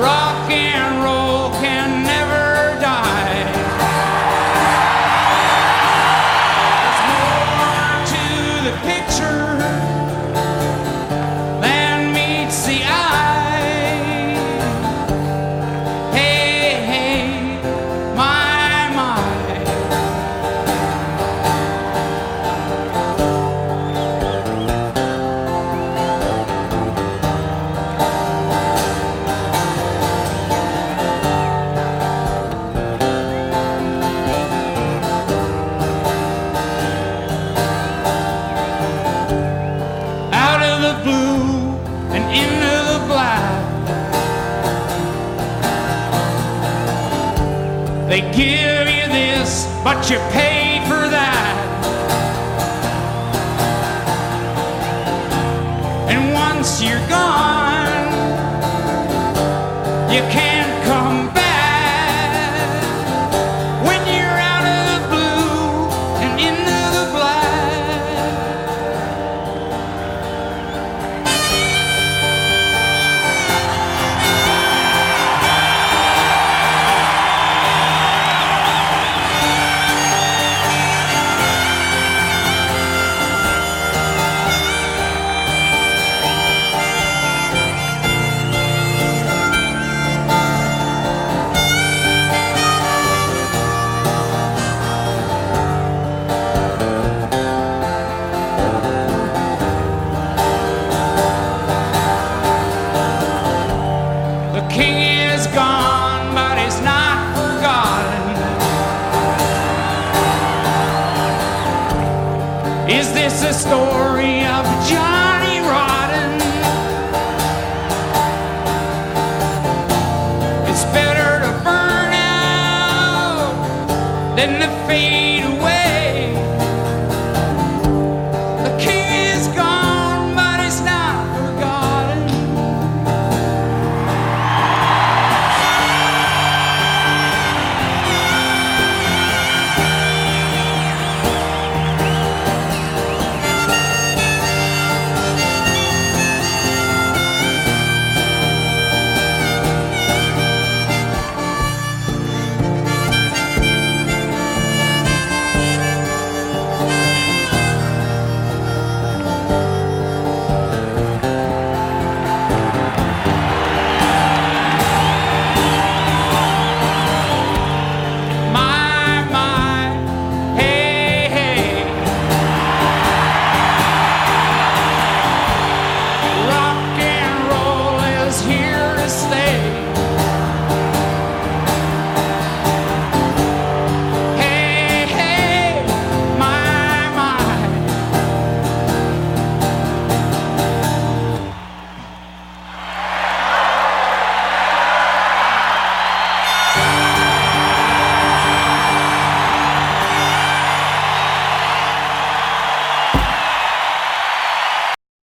rocking. They give you this, but you paid for that. And once you're gone, you can't A story of Johnny Rotten? It's better to burn out than to fade